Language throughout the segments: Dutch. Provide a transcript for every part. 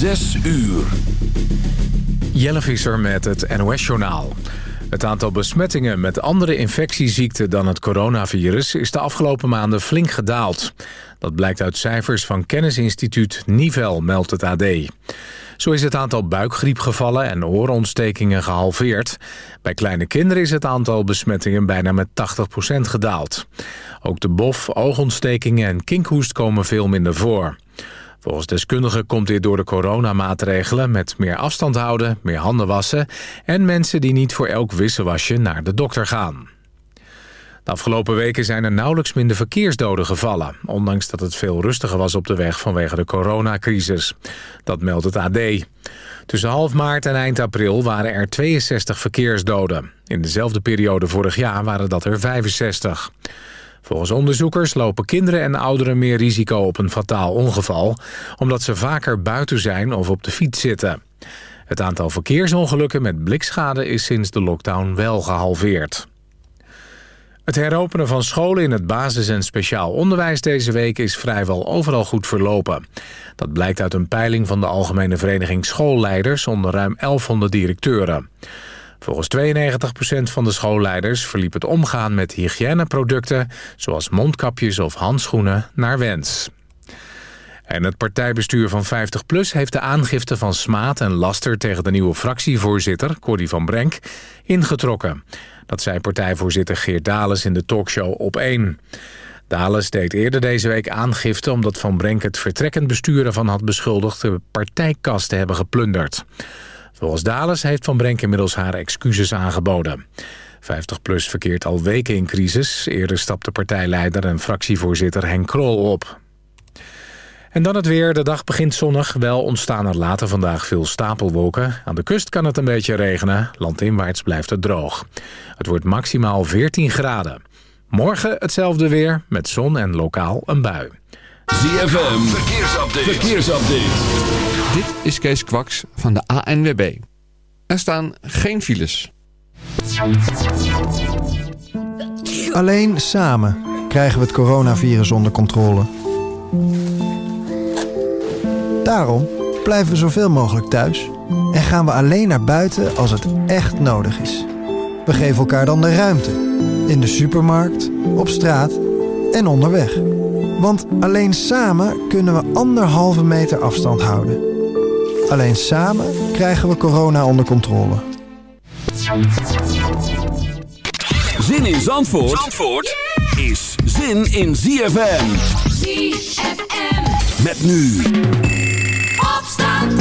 Zes uur. Jelle Visser met het NOS-journaal. Het aantal besmettingen met andere infectieziekten dan het coronavirus... is de afgelopen maanden flink gedaald. Dat blijkt uit cijfers van kennisinstituut Nivel, meldt het AD. Zo is het aantal buikgriepgevallen en oorontstekingen gehalveerd. Bij kleine kinderen is het aantal besmettingen bijna met 80% gedaald. Ook de bof, oogontstekingen en kinkhoest komen veel minder voor. Volgens deskundigen komt dit door de coronamaatregelen... met meer afstand houden, meer handen wassen... en mensen die niet voor elk wisselwasje naar de dokter gaan. De afgelopen weken zijn er nauwelijks minder verkeersdoden gevallen... ondanks dat het veel rustiger was op de weg vanwege de coronacrisis. Dat meldt het AD. Tussen half maart en eind april waren er 62 verkeersdoden. In dezelfde periode vorig jaar waren dat er 65. Volgens onderzoekers lopen kinderen en ouderen meer risico op een fataal ongeval... omdat ze vaker buiten zijn of op de fiets zitten. Het aantal verkeersongelukken met blikschade is sinds de lockdown wel gehalveerd. Het heropenen van scholen in het basis- en speciaal onderwijs deze week is vrijwel overal goed verlopen. Dat blijkt uit een peiling van de Algemene Vereniging Schoolleiders onder ruim 1100 directeuren. Volgens 92% van de schoolleiders verliep het omgaan met hygiëneproducten... zoals mondkapjes of handschoenen naar wens. En het partijbestuur van 50PLUS heeft de aangifte van smaad en laster... tegen de nieuwe fractievoorzitter, Cordy van Brenk, ingetrokken. Dat zei partijvoorzitter Geert Dales in de talkshow Op 1. Dales deed eerder deze week aangifte... omdat Van Brenk het vertrekkend bestuur ervan had beschuldigd... de partijkast te hebben geplunderd. Volgens Dales heeft Van Brenk inmiddels haar excuses aangeboden. 50PLUS verkeert al weken in crisis. Eerder stapte partijleider en fractievoorzitter Henk Krol op. En dan het weer. De dag begint zonnig. Wel ontstaan er later vandaag veel stapelwolken. Aan de kust kan het een beetje regenen. Landinwaarts blijft het droog. Het wordt maximaal 14 graden. Morgen hetzelfde weer met zon en lokaal een bui. ZFM, verkeersupdate. verkeersupdate. Dit is Kees Kwaks van de ANWB. Er staan geen files. Alleen samen krijgen we het coronavirus onder controle. Daarom blijven we zoveel mogelijk thuis en gaan we alleen naar buiten als het echt nodig is. We geven elkaar dan de ruimte. In de supermarkt, op straat en onderweg. Want alleen samen kunnen we anderhalve meter afstand houden. Alleen samen krijgen we corona onder controle. Zin in Zandvoort, Zandvoort is zin in ZFM. ZFM. Met nu. Opstand.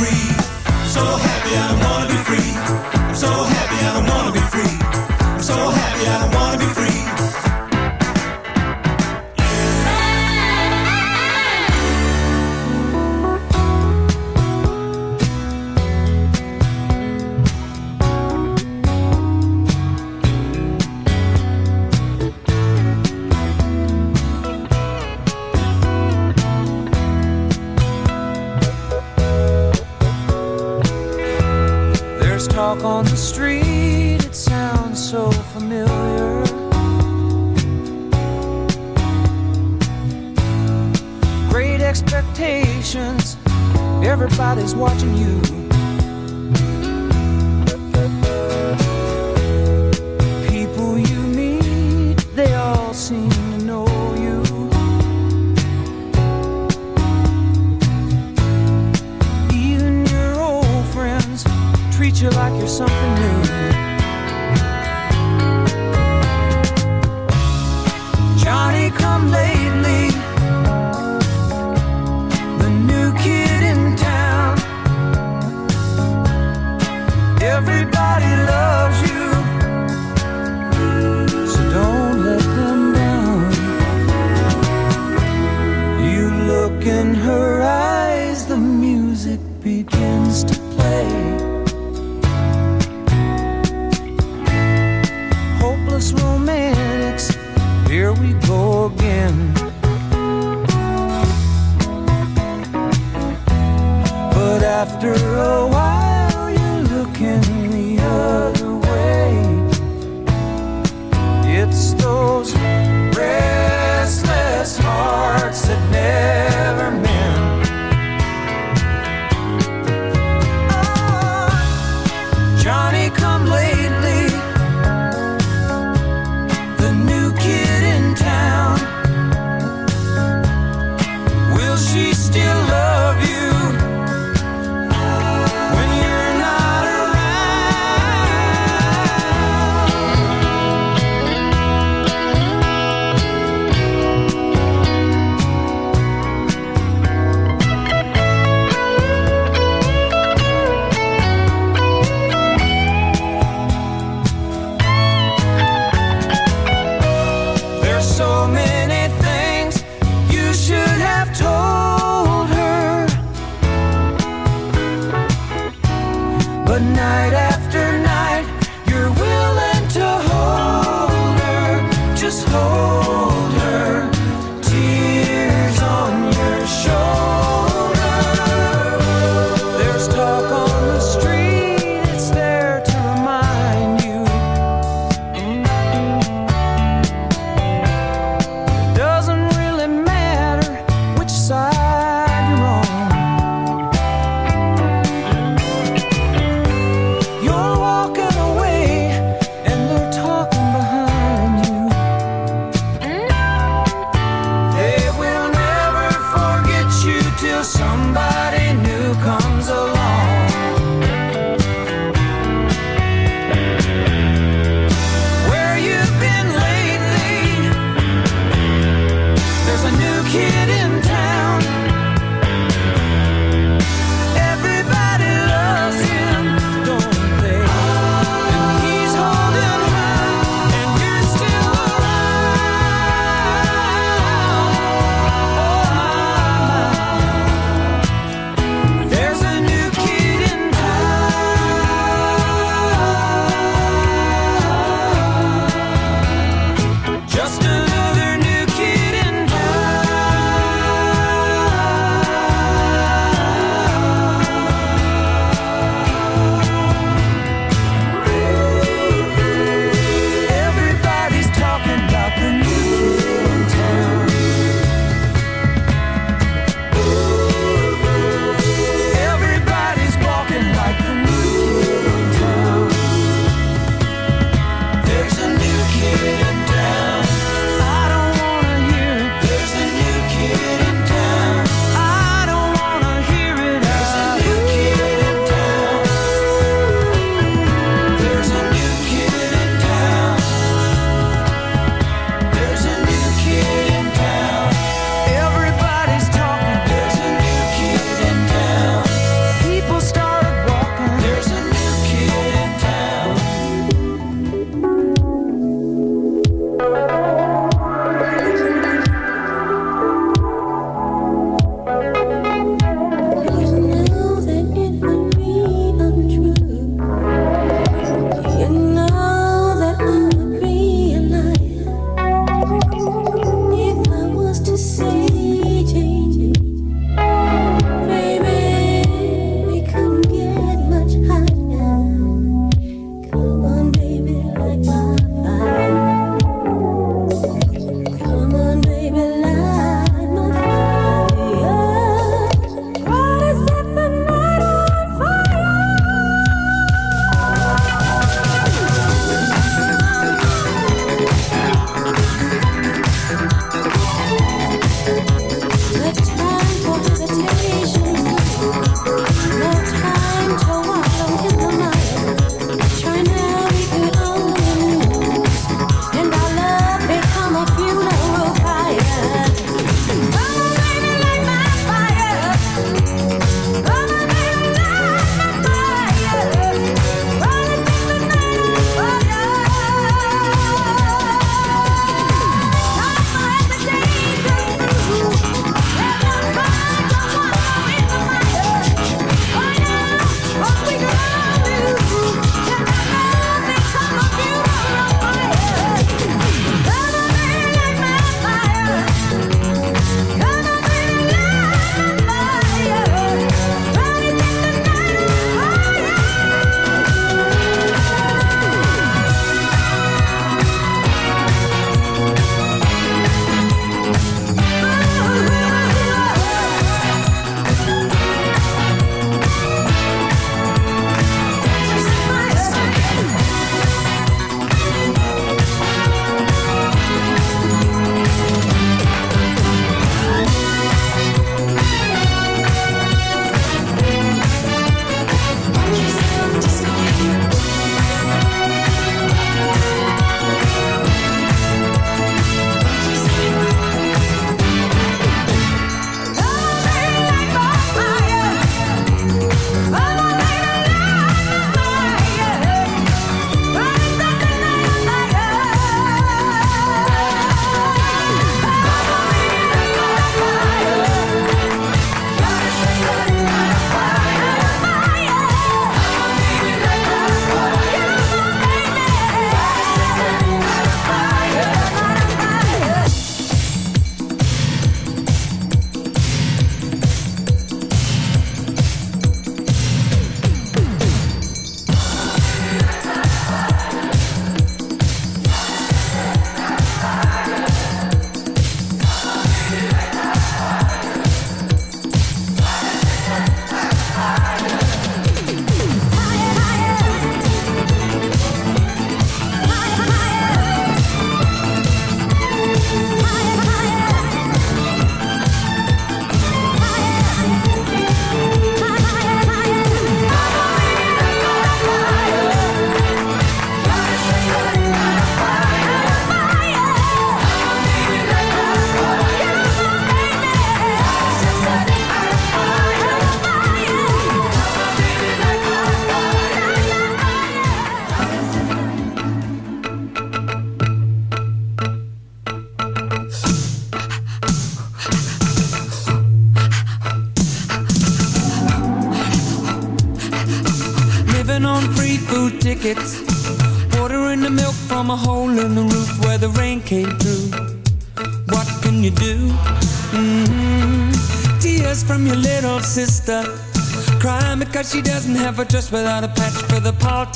free.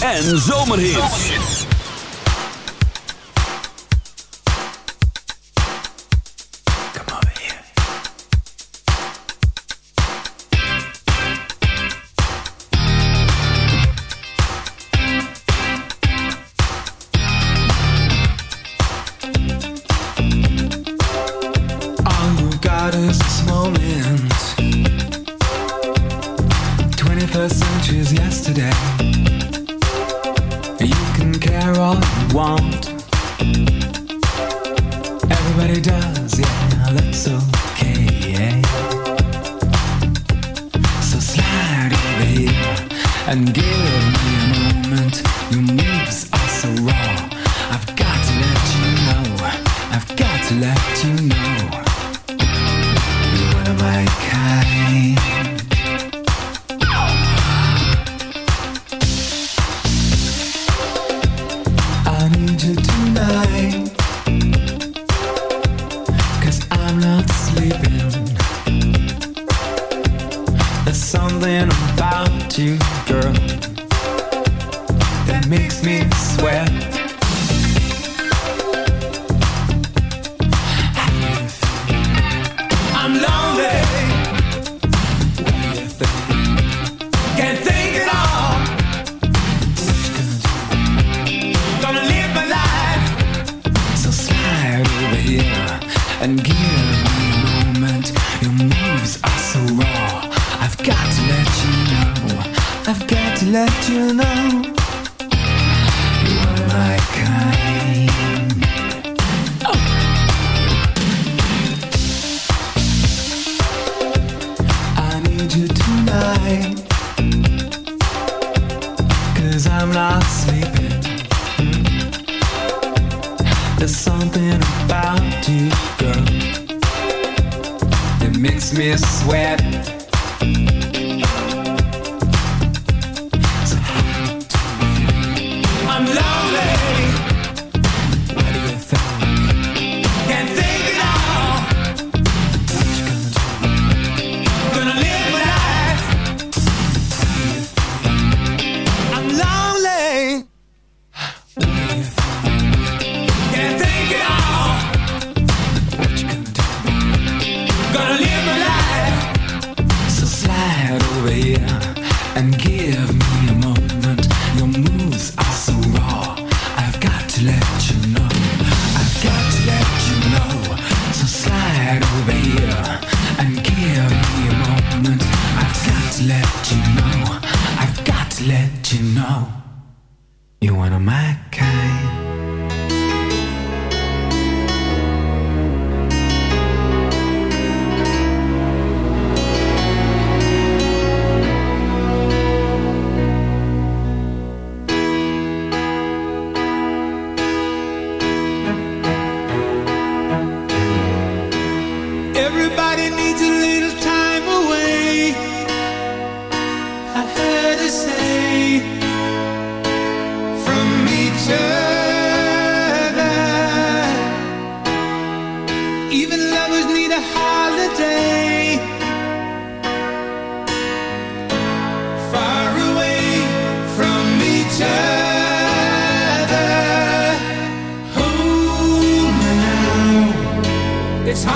en zomerhit. I'm not sleeping. There's something about you, girl, that makes me sweat.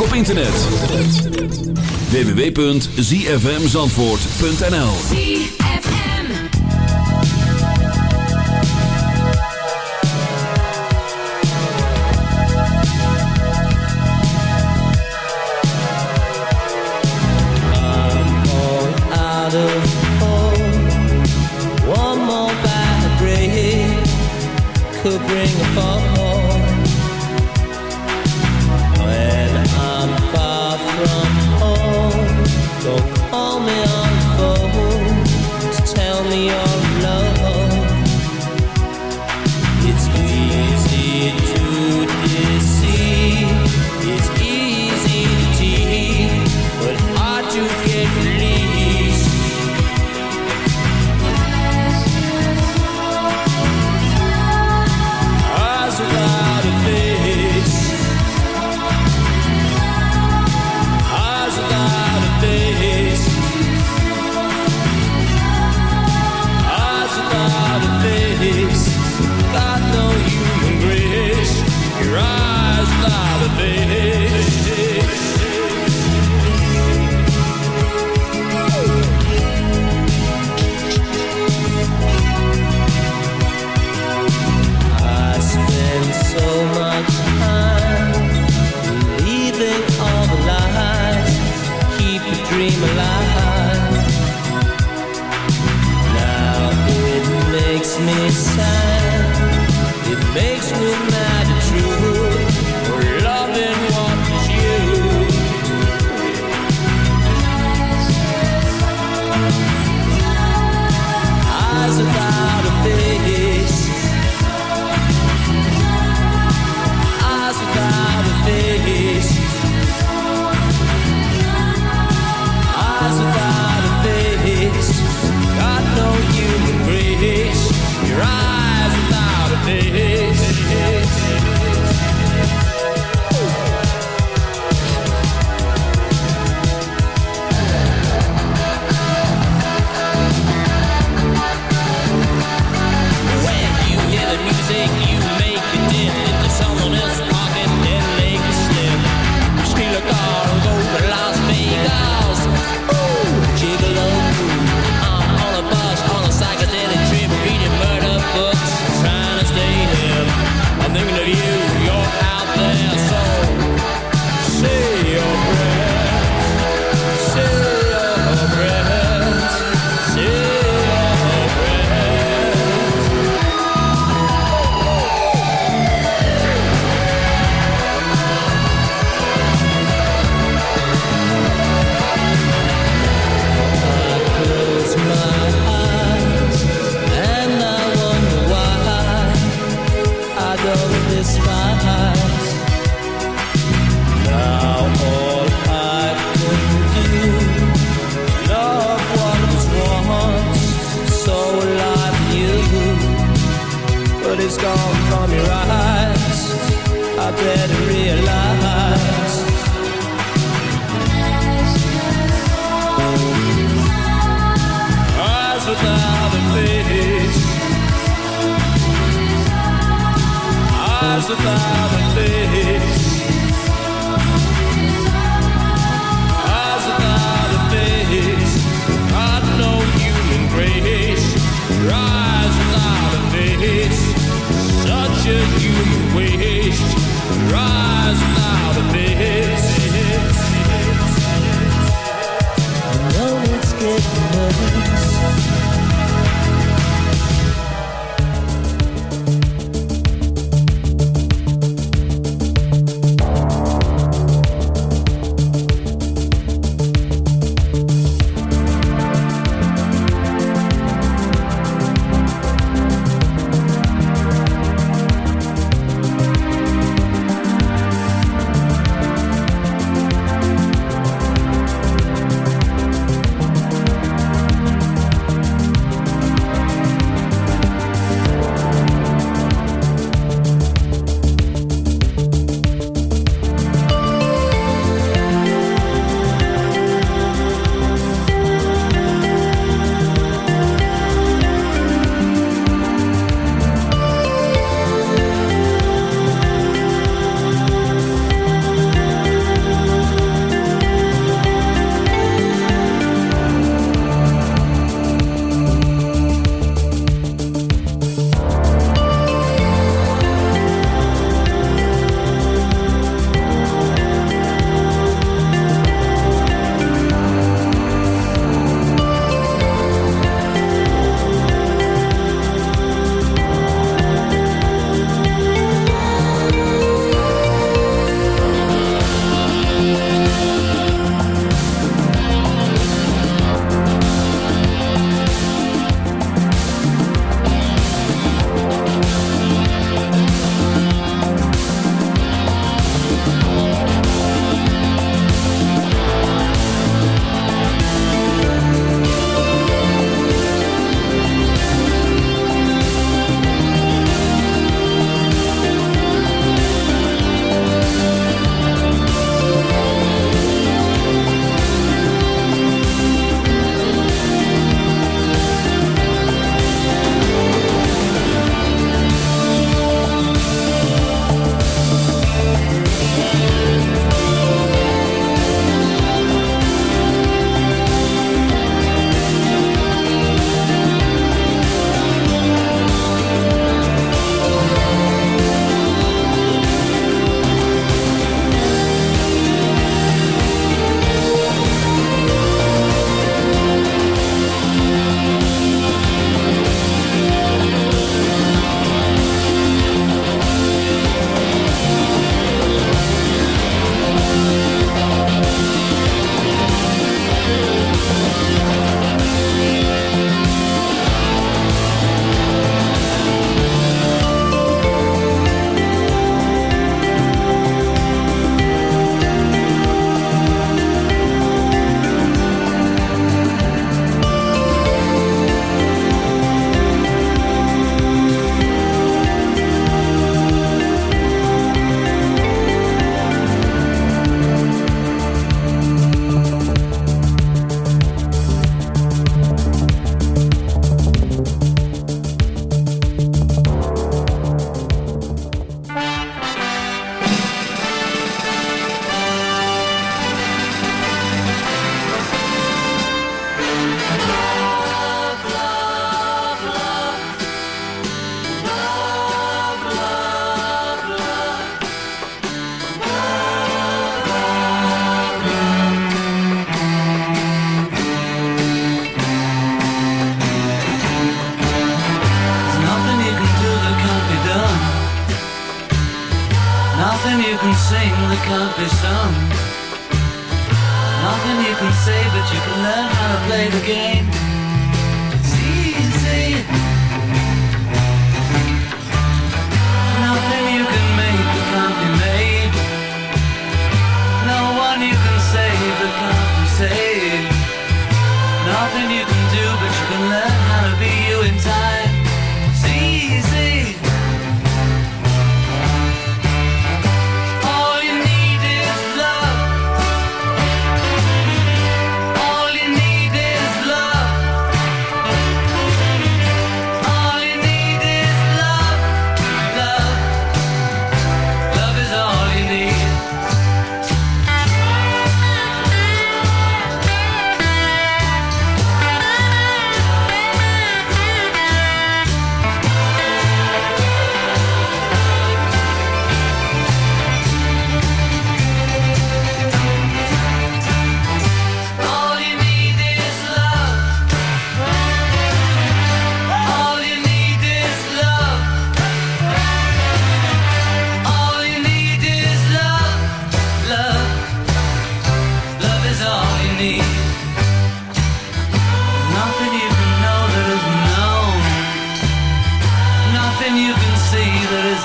Ook op internet. www.zfmzandvoort.nl of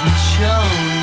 hasn't shown.